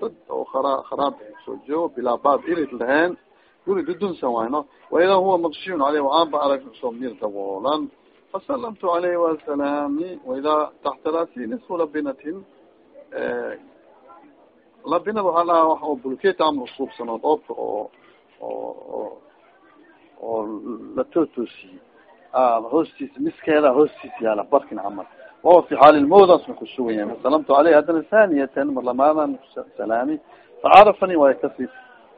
dad oo ara kharaab soo joogo bilaa irid laheen guri dudunsan wayno waida huwa maqshiyun caleyh waxaan ba arag soo mir daboolan fasalamtu caleyhi wasalaami waida taxta rasi nisfu labinatin labinad waxaa dhaha wax oo bulket amal usuubsanood oobka oo oo oo la tootoosiyey hoostiisa miskeeda hoostiisa yaalla barkin camal wahuwa fi xaali lmowdas ma kusugan yahay fasalamtu caleyhi haddana saniyatan mar lamaadan salaami facarafani way kasi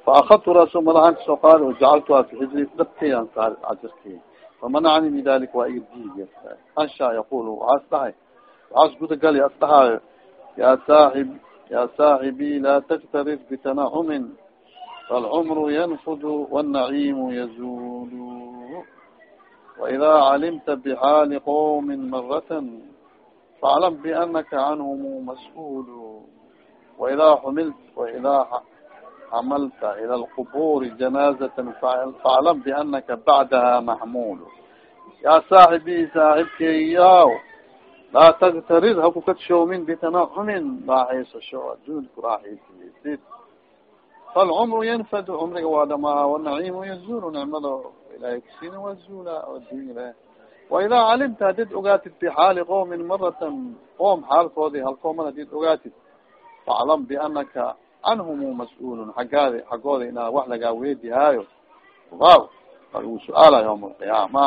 faakadtu rasu madaxan ka soo qaadi wajacaltuha fi xijri dhabkeyaan saar cajarkey famanacani min dalik waa diidiy ansha yaqul waxaas dhahay waxaas gudagali as dhahaayo ya saaib ya saaxibi laa taktarif bitanacumin falcumru yanfudu wاnnaciimu yazulu waida calimta bxaali qowmi marata faclam bianaka canhum mas'ul waida xumil waida xamalta ila lquburi janaazata faclam bianaka bacdaha maxmul yaa saaxibi saaxibkeyaw laa taktarid haku kadshoomin bitanacumin raaxaysasho adduun ku falcumru yanfadu cumriga waa dhamaa wanaciimu yazulu nicmada ilahay kusiina waa zuula addunya waidaa calimta hadid ogaatid bixaali qowmin maratan qoom xaalkoodi halkoomad hadid ogaatid faclam bianaka canhum mas'uulun xaggaadi xaggooda inaa wax lagaa weedihaayo waaw lagu su'aala yawma alqiyaama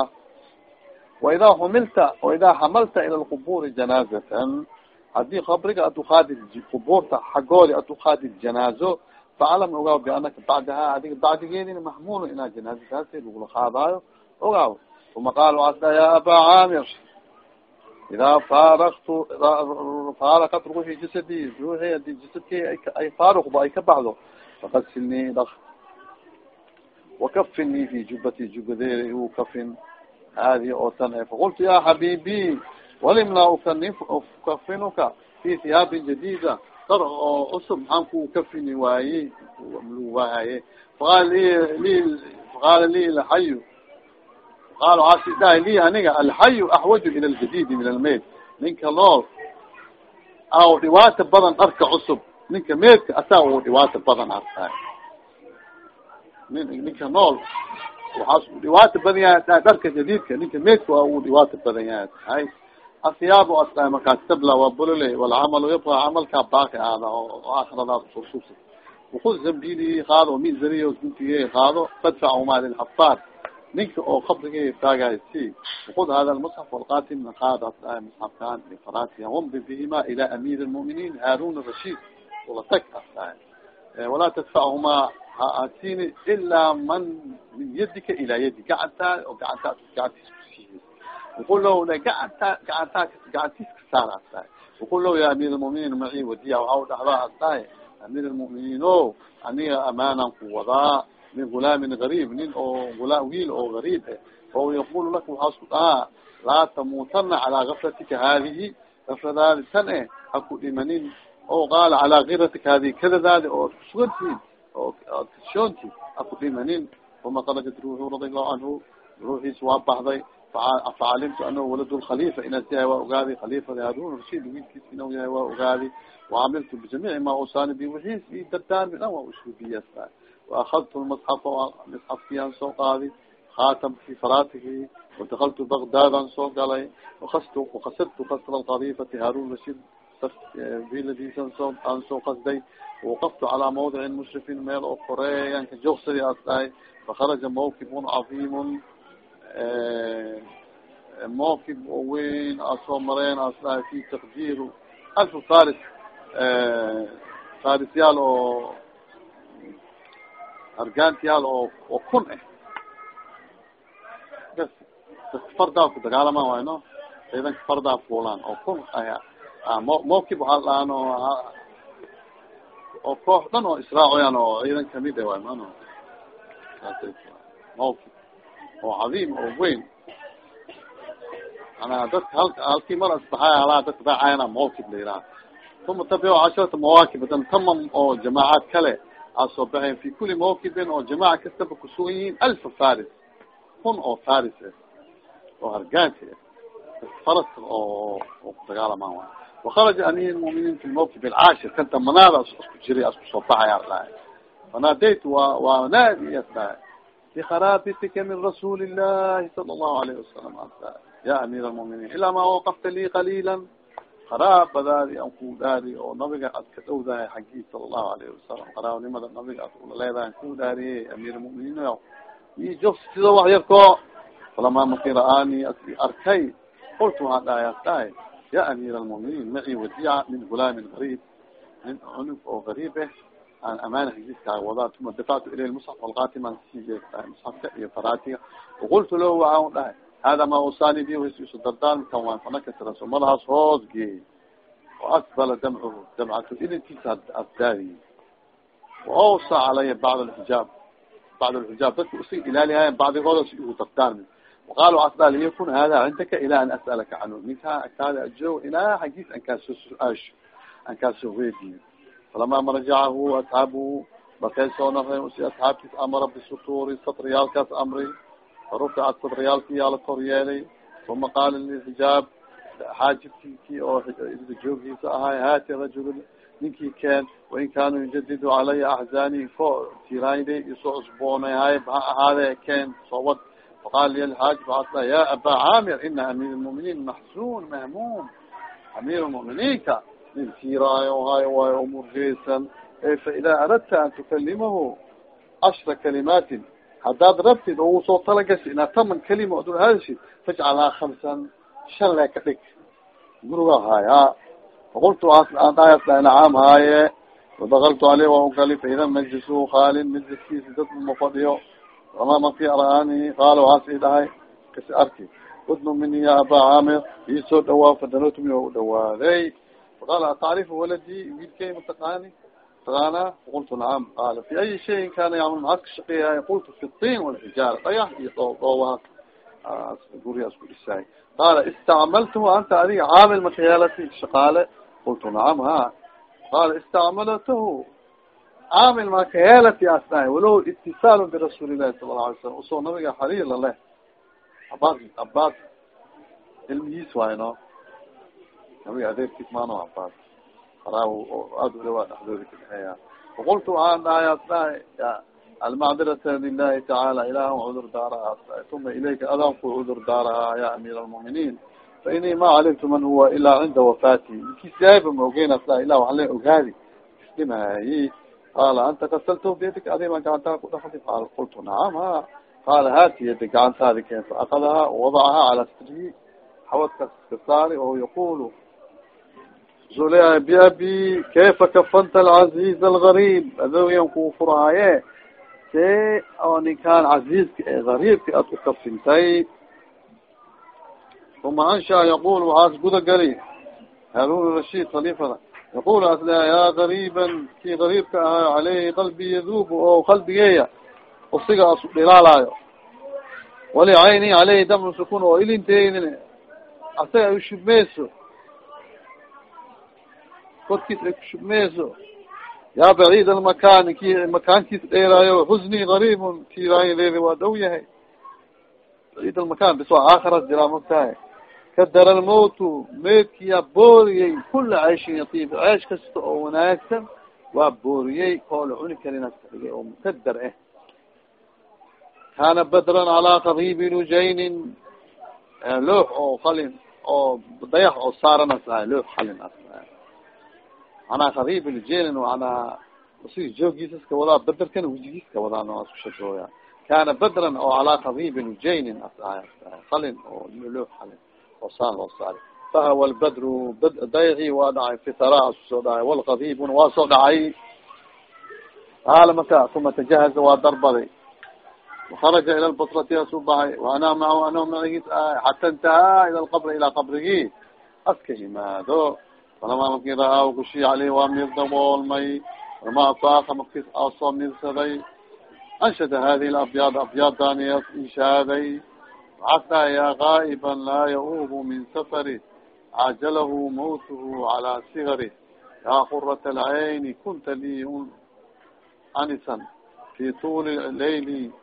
waidaa xumilta waidaa xamalta ila lquburi janaazatan haddii qabriga ad ukaadid qubuurta xaggoodi ad ukaadid janaazo faclam ogaaw bianaka bacdaha adiga bacdigeedina maxmuulu inaa janaazataasi lagula qaadaayo ogaaw uma qaal dha ya aba caamir idaa faarakt faarakat ruuxi jasadi ruuxi haddii jasadkey ay faaruqba ay ka baxdo fakasilnii dhak wakafini fi jubati jubadeer u kafin haadi oo tan e faqultu ya xabibi walimla ukani ukafinuka fi hiyaabin jadida dar oo cusub maxaan ku kafini waaye lu waaye faqaal li faqaala li laxayu qaal waasi dhahay li aniga alxayu axwaju ila ljadidi min almayd ninka nool aw dhiwaata badan dharka cusub ninka meydka asaa u dhiwaata badan arkaay nin ninka nool waxaas u dhiwaata badan yahay dharka jadiidka ninka meydka waa uu dhiwaata badan yahay hay asyaabo asla markaas tabla waa bolole walcamalu yabqa camalkaa baaqi aada oo aakhiradaas usususa وkud zambili qaado mizaniy guntige qaado fadfachuma lilxafaar ninka oo kabrigi taagay si ud hada lmusxaf walkatim naqaadata musxafkan faratiha wamdi bihima ila amir lmuminiin harun rashid ula tag asa walaa tadfachuma ha asini ilaa man min yadika ilaa yadi gacantaa oo gacantaa gacantiis kusiiy uqullow gacantaa gacantaa gacantiis ka saar astahay uqullow ya amir lmuminiin maci wadiya waxa u dhahda astahay amir lmuminiin o aniga amaanan ku wadaa min gulaamin garib nin oo ula wiil oo garib e oo yaqulu laka waxaa dhahaa laa tamutana calaa gaflatika hadihi gafladaadi tan e haku dhimanin o qaala calaa kiratika hadihi kadadaadi oo kusugantiin oo kashoonti haku dhimanin uma karajat ruuxu radi allahu canhu ruuxiis waa baxday facalimtu anahu walad lkhalifa inaas yahay waa ogaadi khalifada harun rashid wiilkiis inuu yahay waa ogaadi وcamiltu bijamiici ma usani bi wixiis i dardaarmi dhan waa usuubiyasa وaakadtu lmasxafa masxafkian soo qaadi khatamki faratiki وadakaltu bagdaadan soo galay astu وakasirtu kasra lkadifati harun rashid viladiisan soo aan soo qasday waqaftu calaa mawdici mushrifin meel oo koreeyan ka joogsadi as dhahay fakaraja mawkibun caظimun mawkib oo weyn as soo mareen as dhahay fi taqdir alf faris farisyaal oo argantiyaal oo oo kun ah bas daska fardaa ku dagaalaman waay ciidanka fardaa fuulaan oo kun ah mo mawkib waxaa dhahaan oo oo koox dhan oo israacoyaan oo ciidan ka mid a waay mano oo cadiim oo weyn. Manaa dadka hal halkii mar asbaxay halaa dadka raacayana mawkib la yiraha uma casharata mawaakib hadan tamam oo jamaacaad kale aa soo baxeen fi kuli mawkibin oo jamaaca kastaba kusugan yihiin alfa faris kun oo faris ah oo hargaanti ah faraska oo oo kudagaalamaan waay wakaraja amir muminiin fi mawkib alcaashir kan tamanaada isku jiray asku soo baxaya dhahay fanaadaytu wa waa naadi as dhahay bikharaabitika min rasuuli illahi sala allahu alayhi wasalam asa ya amir almuminiin ilaa ma waqafta lii qaliila qaraabadaadi an ku dhaari oo nabiga ad ka dhowdahay xaggii sala allahu alayhi wasalam qaraabanimada nabiga ad ula leedahay an ku dhaariye amir muminiin i jogsi sido wax yarko falamaa maki ra'aani as arkay qultu waxaan dhahay as dhahay ya amir almuminiin maci wadiica min gulaamin gariib nin cunug oo gariib eh aan amaana xagiiskaaga wadaa tuma dafactu ilay musxaf alkatiman sii musxafka iyo faraatiga waqultu lahu waxaan dhahay hada ma usani bi isu dardaarmi kan waan fanakasraso madahaas hoos geey waasbala damcuhu damcatu ilinkiisa asdaadiy waawsa calaya bacd alxijaab bacd alxijaab dadka usi ilaalihayan bacdigooda si igu dardaarmi waqaal asda liyakun hada cindaka ila an as'alaka canhu ninkaa agtaada ajoog ilaa xagiis an kaasoo su'aasho an kaasoo weydiyo falama marajacahu asxaabuhu markay soo naqeen si asxaabtiis amara bisuturi satriyaalkaas amri faruficat satriyaalki yaa la kor yeelay uma qaala lilxijaab xaajibkiki oo joogiisa ahay haati rajul ninkii keen wain kaanuu yujadidu calaya axzaani ko tiraayday isoo cusboonay hay ha ahaade keen soowad faqaala liya lxaajib asla ya aba caamir ina amiir lmuminiin maxzun mahmum amiir lmuminiinka nin tiraayo hay waayo o murgeysan faidaa aradta an tukalimahu cashra kalimaatin haddaad rabtid oo u soo talagasha inaad taman kalima odul hadashid fajcalhaa kamsan shan le ka dhig. Guriga haay ha faqultu dha nacaam haaye. Wadakaltu aleyh waa ugali faida majlisu khaalin majliskiisi dad ma fadhiyo. Ama marki ara-aani qaala waxaas i dhahay. Kasi arki udnu mini ya aba caamir iisoo dhawaa fadalotumi oo u dhawaaday. Faqaala atacrifu waladi wiilkay mataqaani taqaana qultu nacam qaala fi ayi shayin kana yacmal maxaad ka shaqeeyahay qultu fi tin walxijaara dhagax iyo dhoo dhoobahaas gurigaas ku dhisaay qaala istacmaltuhu anta adiga caamil makayaalati shaqaale qultu nacam ha. Qaala istacmaltahu caamil makayaalati as dhahay walow itisaalu birasuuli llahi sala lau alay slam u soo nabiga xariir laleh abaas abaas ilmihiis waayo no. Nabiga adeerkiis maano abaas qaraa oo aada udhawaa dhexdooda ka dhexeeya faqultu waxaan dhahay as dhahay almacdirata lilahi tacaala ilahan cudur daaraha uma ilayka adan ku cudur daaraha ya amiir almuminiin faini ma calimtu man huwa ilaa cinda wafati inkisyaaba ma ogeyn asla ilah waxan le ogaadi. Isdhimahayi qala anta kasalto biyadik adima gacantaa ku dhafdi qaal qultu nacam. Ha qala hati yadi gacantaadi keen faakadaha wadacaha cala sidrihi xawadka iska saari oo yaqulu zuleya biabi kayfa kafanta alcaziz algarib adooyan kuu furaaye see oo ninkaan cazizka ee gariibka ad ku kafintay uma ansha yaqul waxaas guda gali harun rashid halifada yaqul asla ya gariban kii gariibka ahaa caleyhi qalbi yadub oo qalbigeeya usiga asu dhilaalaayo wali cayni caleyhi damcu sukun oo ilinteynin asaga ay ushubmeyso korkiis ay kushubmeyso yaa bacid almakan ki makaankiis dheeraayo xusni garibun kiiraayadeedi waa dhow yahay bacid almakan bis waa aakhiras jiraa mogtahay kadara almawtu meydkiyaa booriyey kula ceyshin yatiib ceesh kasta oo wanaagsan waa booriyey koo la cuni karinaas ka dhigay oo mukadar ah kana badran calaa kadibi lujaynin loox oo qalin oo dayax oo saaranas ahay loox qalin as manaa kadib lujaynin manaa si joogiisas ka wadaa baderkana wejigiis ka wadaa no asku shagooya kana badran oo calaa kadibi lujaynin as ahay qalin oo loox qalin oo saan loo saari fahawa lbadru dayci waa dhacay fitara asu soo dhacay walkadibuna waa soo dhacay qaala maka uma tajahaza waa darbaday وخرج ilى lbصrati asu baxay وana macahu ano macigiis ahay xata intahaa ilى lqbr ilaa qabrigi aska imaado falama markii ra'aa kushiya aleyhi waa mirdaboolmay falama saaka markii asoo mirsaday anshada hadihi labyaad abyaadani inshaaday waxaa taa yaa kaa'iba laa yauubu min safari cajalahu mawtuhu calaa sigari yaa kurat alcayni kunta lii anisan fi tuuli layli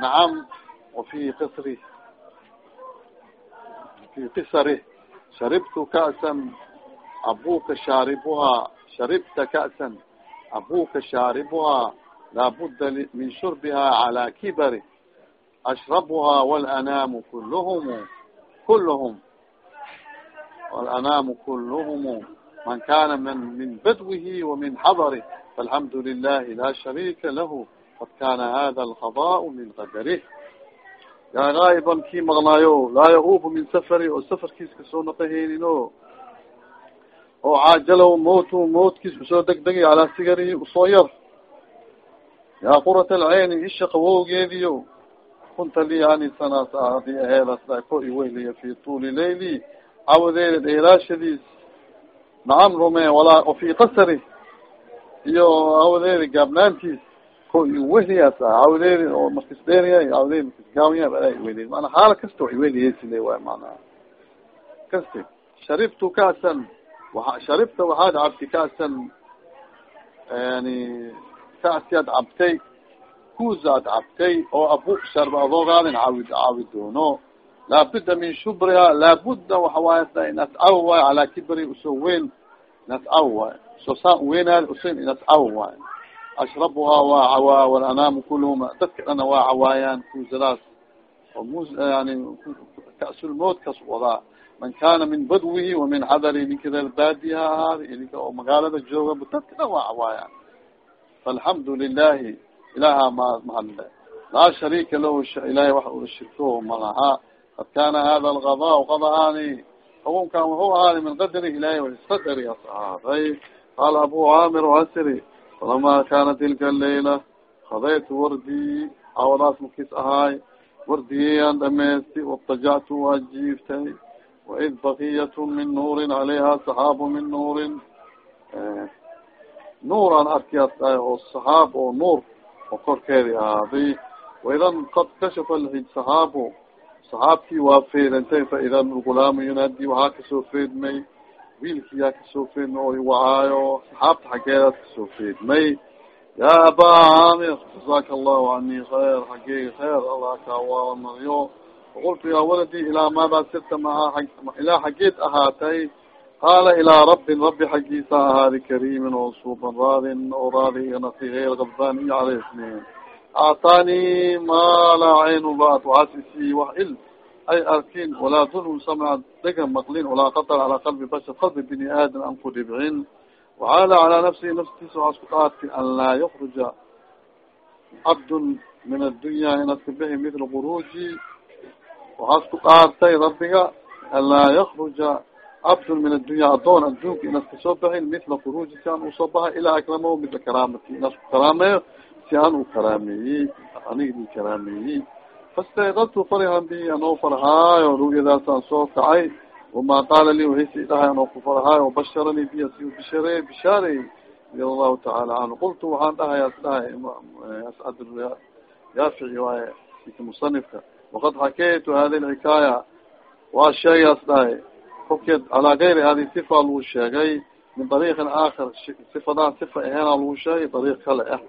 nacam wafi qisri fi qisari sharibtu ka'san abuka shaaribuhaa sharibta ka'san abuka shaaribuhaa laabuda min shurbihaa cala kibari ashrabuhaa walanaamu kulluhum kulluhum walanaamu kulluhum man kana min min badwihi wa min xadarih falxamdu lilahi laa sharika lahu qad kana hada alqadau min qadarih yaa gaaiban kii maqnaayo laa yauufu min safari oo safarkiis ka soo naqaheynino oo caajalow mawtu mawtkiis ku soo degdegay calaa sigarihi u soo yar yaa qurat alcayni isha qawowgeediyo kunta li yani sanaas haddii aheedas ko iwehliya fi tuuli layli cawadeeda dheeraashadiis nacam rume walaa ofi qasari iyo awadeeda gaabnaantiis ko iwehliyaas awdeedi oo markis dheeriya awdeedi markis gaawanya bala iwehliya mana haala kasta wa iwehliyeysile waay manaa kasti sharibtu ka'san sharibta waxaad cabti ka'san yani ka'siad cabtay kuusaad cabtay oo abu sharba adoogaadin caawid caawi doono laabudda min shubriha laabudda waxawaaya inas caw waay calaa kibri u soo weyn inas caw waay soo saan weynaad usin inas caw waay ashrabuhaa waa cawaa walanaamu kulhum dadka dhana waa cawaayaan kuusadaas oo mus yani kasulmood kas wadaa man kana min badwihi wamin xadari ninka reer baadiha ahaada ninka oo magaalada jooga dadka waa cawaayaan faalxamdu lilahi ilaha ma mahadle laa shariika lahu ilahay wax ula shirko malaha qad kana hada alqada qadahaani xukunkan wuxuu ahaada min qadari ilahay wasqadari as ahaaday qaala abu caamir asri falama kana tilka layla kadaytu wardi awadaas makis ahaay wardiyeyaan dhamaysti watajactu waa jiiftay waid bakiyat min nuurin calayha saxaabu min nuurin nuur aan arkiyaas dhahay oo saxaab oo nuur oo korkeedi ahaaday waidan qad kashafa saxaabu saxaabkii waa feedantay faida lgulaamu yunaadi waxaa ka soo feedmay wiilkiyaa ka soo feedmay oo iwacaayo saxaabta xaggeedaas ka soo feedmay ya aba caamir jazaaka allahu cani khayr xageegi khayr allah kaawamariyo faqultu ya waladi ilaa maadaa sirta ilaa xaggeed ahaatay. Qaala ilaa rabbin rabbi xaggiisa ahaadi kariimin oo suuban raadin oo raadi nasi geyr kabaniy calay isnin acطaani ma laa cayn rat waxaasisi wax il. Ay arkin walaa dulm samca dega maqlin walaa katar calaa qalbi bashar qalbi bini aadam an ku dhibcin. Waxaala calaa nafsihi naftiisa waxaa isku dhaartay an laa yakruja cabdun min addunya inaad ka bixi mithla kuruji waxaa isku dhaartay rabbiga an laa yakruja cabdun min addunya adoon adduunka inaad ka soo baxin mithla kuruji si aan u soo baxa ilaa akramahu mithla karaamati inaas ku karaameeyo si aan u karaameeyey aniga i karaameeyey fastayqadtu farihan bi anoo farhaayo ru'yadaasaan soo kacay wama qaala li wahisi dhahay anoo ku farhaayo basharani bi asi bishare bishaarey radi allahu tacaala canhu qultu waxaan dhahay as dhahay ascad yaafici waaye ika musanifka waqad xakaytu hadi lxikaaya waa sheegay as dhahay kolkeed calaa gayri hadi sifa lagu sheegay min dariiqin aakhar sifadan sifa aheena lagu sheegay dariiq kale ah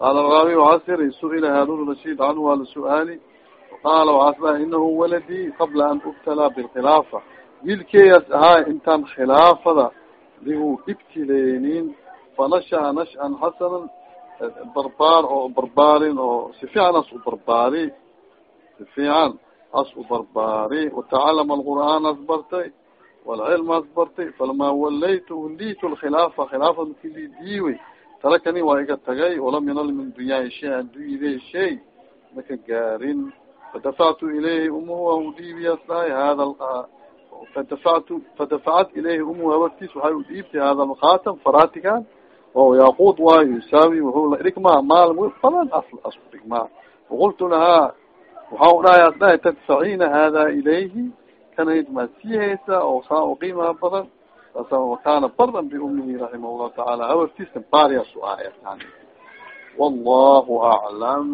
qaala raawi waxasiri su'ila haarun rashid canhu waa la su'aali qaala waxaas dhahay inahu waladi qabla an ubtalaa bilkhilaafa wiilkeeyaas ahaa intaan khilaafada digu ibtileynin fanashaa nashan xasanan barbaar oo barbaarin oo si fiican as u barbaari si fiican as u barbaari watacalama alqur'aan as bartay walcilm as bartay falama walaytu ulitu lkhilaafa khilaafa makili diiwey tarakani waa iga tagay walam yanal min dunyaai shay addunyade shay maka gaarin fadafactu ilayhi umuhu an udhiibiyas dhahay hada fadafactu fadafacat ilayhi umuhu habartiis waxay udhiibtay hada alkhatam faratigan oo yaqud waayo yusaawi wuxuu dhigmaa maal badan as asku dhigmaa waqultu lahaa waxa u dhahay as dhahay tadfacina hada ilayhi kanayd maa sii oo saa u qiimaha badan wakana baran biumihi raximah llahu tacaala habartiisna baariyaas u yani wallahu aclam